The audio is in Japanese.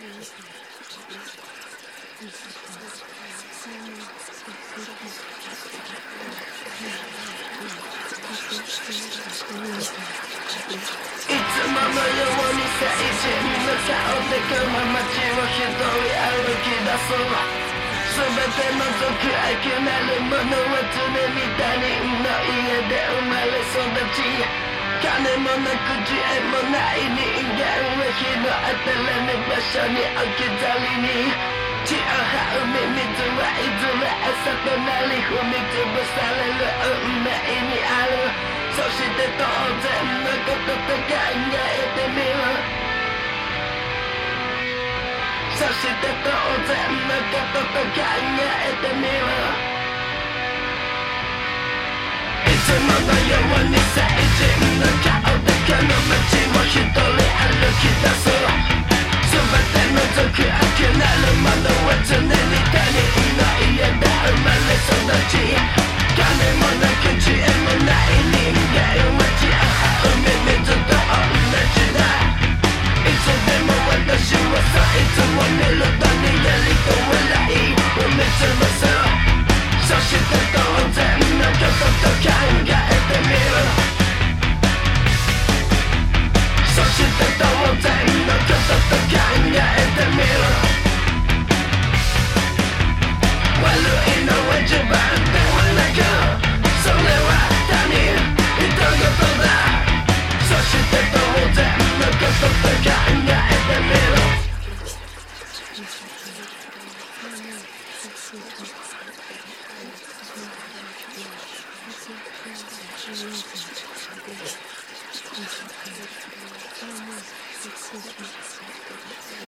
いつものように最新の顔でこの街を一人歩き出そう全て覗くあきなるものは常に他人の家で生まれ育ち金もなく知恵もない人間は日の当たらぬ場所に置き去りに。血を這うミミズはいずれ朝となり踏みつぶされる運命にある。そして当然のことと考えてみるそして当然のことと考えてみるいつものように最人の顔でこの街を一不要想着逃避，要想成为朋友，慢慢去积累彼此的了解。